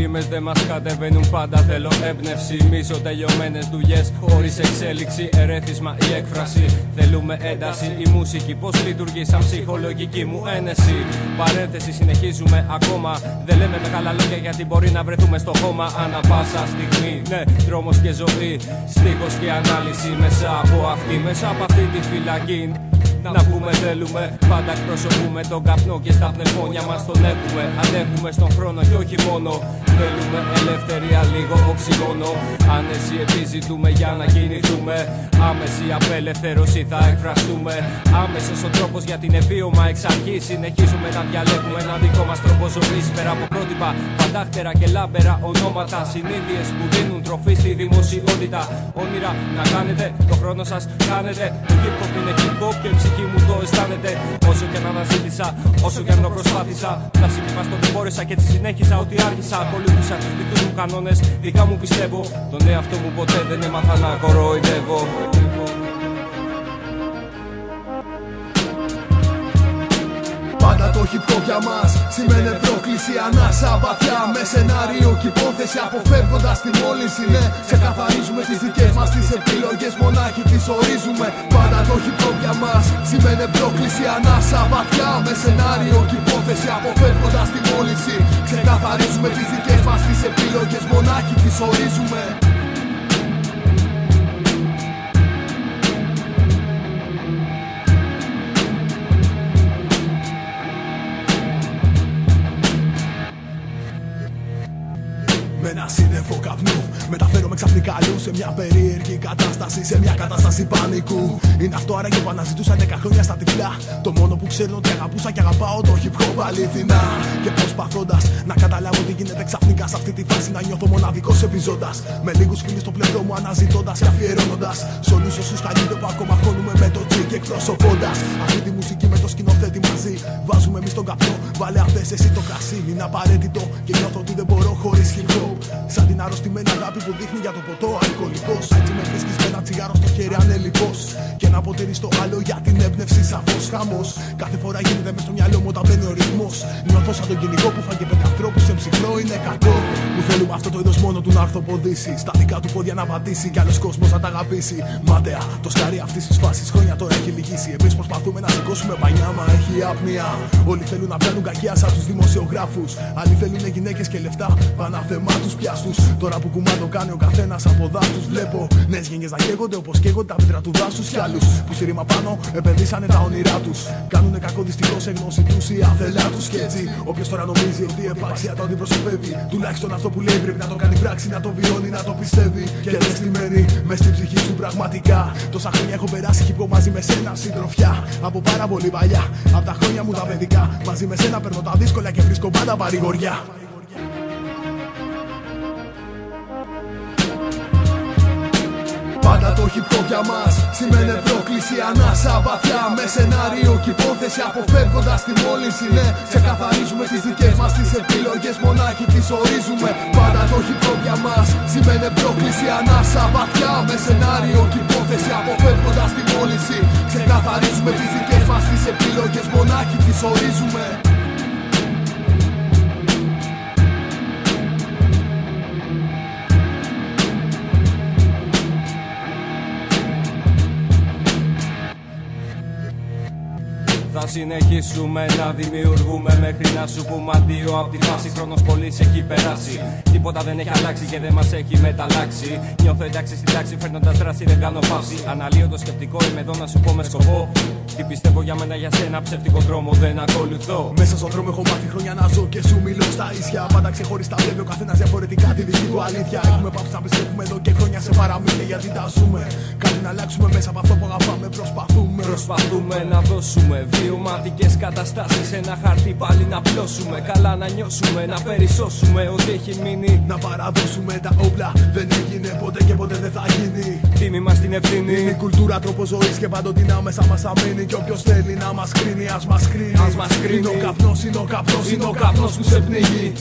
γραμμέ δεν μας κατεβαίνουν πάντα. Θέλω έμπνευση. Μίσο τελειωμένες δουλειές χωρίς εξέλιξη. Ερέθισμα ή έκφραση. Θέλουμε ένταση. Η μουσική πώς λειτουργεί σαν ψυχολογική μου ένεση. Παρένθεση συνεχίζουμε ακόμα. Δεν λέμε μεγάλα λόγια γιατί μπορεί να βρεθούμε στο χώμα ανά πάσα στιγμή. Ναι, δρόμος και ζωή. Στίχος και ανάλυση μέσα από αυτή, μέσα από αυτή τη φυλακή. Να πούμε θέλουμε, πάντα εκπροσωπούμε τον καπνό και στα πνευμόνια μας τον έχουμε. Αντέχουμε στον χρόνο και όχι μόνο. Θέλουμε ελευθερία, λίγο οξυγόνο. Άνεση επιζητούμε για να κινηθούμε. Άμεση απελευθέρωση θα εκφραστούμε. Άμεσος ο τρόπος για την ευίωμα εξ αρχής. Συνεχίζουμε να διαλέγουμε ένα δικό μας τρόπο ζωής. Πέρα από πρότυπα, φαντάχτερα και λάμπερα ονόματα. Συνήθειες που δίνουν τροφή στη δημοσιότητα. Όνειρα να κάνετε, το χρόνο σας κάνετε. Το hip hop είναι hip hop και ψυχή μου το αισθάνεται. Όσο και να αναζήτησα, όσο και να προσπάθησα. Τα σημεία στο δεν μπόρεσα και τη συνέχισα ό,τι άρχισα. Ακολούθησα τους δικούς μου κανόνες, δικά μου πιστεύω. Τον εαυτό μου ποτέ δεν έμαθα να κοροϊδεύω. Πάντα το hip hop για μας. Σημαίνει πρόκληση ανάσα βαθιά. Με σενάριο και υπόθεση αποφεύγοντας τη μόλυνση. Ναι, ξεκαθαρίζουμε τις δικές μας τις επιλογές. Μονάχοι τις ορίζουμε. Πάντα το hip hop για μας. Σημαίνει πρόκληση ανάσα βαθιά. Με σενάριο και υπόθεση αποφεύγοντας τη μόλυνση. Ξεκαθαρίζουμε τις δικές μας τις επιλογές. Μονάχοι τις ορίζουμε Με ένα σύννεφο καπνού. Μεταφέρομαι ξαφνικά αλλού σε μια περίεργη κατάσταση Σε μια κατάσταση πανικού. Είναι αυτό άραγε που αναζητούσα 10 χρόνια στα τυφλά. Το μόνο που ξέρω ότι αγαπούσα και αγαπάω το hip hop αληθινά. Και προσπαθώντας να καταλάβω τι γίνεται ξαφνικά σε αυτή τη φάση Να νιώθω μοναδικός επιζώντας. Με λίγους φίλους στο πλευρό μου αναζητώντας και αφιερώνοντας. Σε όλους όσους καλύπτω που ακόμα χώνουμε με το τζι και εκπροσωπώντας. Αυτή τη μουσική με το σκηνοθέτη μαζί. Βάζουμε εμείς τον καπνό, βάλε αυτές εσύ το κρασί. Είναι απαραίτητο και νιώθω ότι δεν μπορώ χωρίς hip hop Σαν την αρρωστημένη αγάπη που δείχνει για το ποτό αλκοολικός. Έτσι με βρίσκεις με ένα τσιγάρο στο χέρι ανελειπώ. Και ένα ποτήρι στο άλλο για την έμπνευση σαφώς χαμός. Κάθε φορά γίνεται μες στο μυαλό μου όταν μπαίνει ο ρυθμός. Νιώθω σαν τον κυνηγό που φάγε πέντε ανθρώπους σε ψυχρό είναι κακό. Που θέλουμε αυτό το είδος μόνο του να αρθοποδήσει. Στα δικά του πόδια να πατήσει κι άλλος κόσμος να τα αγαπήσει. Μάταια, το σκάρι αυτής της φάσης χρόνια τώρα έχει λυγίσει. Εμείς προσπαθούμε να σηκώσουμε πανιά, μα έχει άπνοια. Όλοι θέλουν να βγάλουν κακία σαν τους δημοσιογράφους. Άλλοι θέλουν γυναίκες και λεφτά, παναθεμά τους πιάστου. Τώρα που κουμάντο κάνει ο καθένας από δάσους. Βλέπω νέες γενιές να καίγονται όπως καίγονται τα πέτρα του δάσους. Κι άλλους που στη ρήμα πάνω επενδύσανε τα όνειρά τους. Κάνουνε κακό δυστυχώς σε γνώση τους ή αθελά τους. Και έτσι, όποιος τώρα νομίζει ότι η επάξια το αντιπροσωπεύει. Τουλάχιστον αυτό που λέει πρέπει να το κάνει πράξη, να το βιώνει, να το πιστεύει. Και δεν στημένη μες στην ψυχή του πραγματικά. Τόσα χρόνια έχω περάσει και μαζί με σένα συντροφιά. Από πάρα πολύ παλιά, από τα χρόνια μου τα παιδικά. Μαζί με σένα παίρνω τα δύσκολα και βρίσκω πάντα παρηγοριά. Πάντα το hip hop για μας. Σημαίνει πρόκληση ανάσα βαθιά. Με σενάριο και υπόθεση αποφεύγοντας τη μόλυνση. Ναι, ξεκαθαρίζουμε τις δικές μας τις επιλογές. Μονάχοι τις ορίζουμε. Πάντα το hip hop για μας. Σημαίνει πρόκληση ανάσα βαθιά. Με σενάριο και υπόθεση αποφεύγοντας τη μόλυνση. Ξεκαθαρίζουμε τις δικές μας τις επιλογές. Μονάχοι τις ορίζουμε Θα συνεχίσουμε να δημιουργούμε μέχρι να σου πούμε αντίο από τη φάση. Χρόνος πολύ έχει περάσει. Τίποτα δεν έχει αλλάξει και δεν μας έχει μεταλλάξει. Νιώθω εντάξει στην τάξη, φέρνοντας δράση δεν κάνω παύση. Αναλύω το σκεπτικό, είμαι εδώ να σου πω με σκοπό. Τι πιστεύω για μένα για σένα, ψεύτικο δρόμο δεν ακολουθώ. Μέσα στον δρόμο έχω μάθει χρόνια να ζω και σου μιλώ στα ίσια. Πάντα ξεχωριστά βλέπει ο καθένας διαφορετικά τη δική του αλήθεια. Έχουμε πάψει να πιστεύουμε εδώ και χρόνια σε παραμύθια γιατί τα ζούμε. Κάτι να αλλάξουμε μέσα από αυτό που αγαπάμε, προσπαθούμε. Προσπαθούμε να δώσουμε βιωματικές καταστάσεις Ένα χαρτί πάλι να πλώσουμε Καλά να νιώσουμε, να περισσώσουμε Ό,τι έχει μείνει Να παραδώσουμε τα όπλα. Δεν έγινε ποτέ και ποτέ δεν θα γίνει. Τίμη μας την ευθύνη Είναι η κουλτούρα, τρόπος ζωής και παντοτινά μέσα μας θα μείνει. Και όποιος θέλει να μας κρίνει, ας μας κρίνει. Ας μας κρίνει. Είναι ο καπνός, είναι ο καπνός, είναι ο καπνός που σε πνίγει.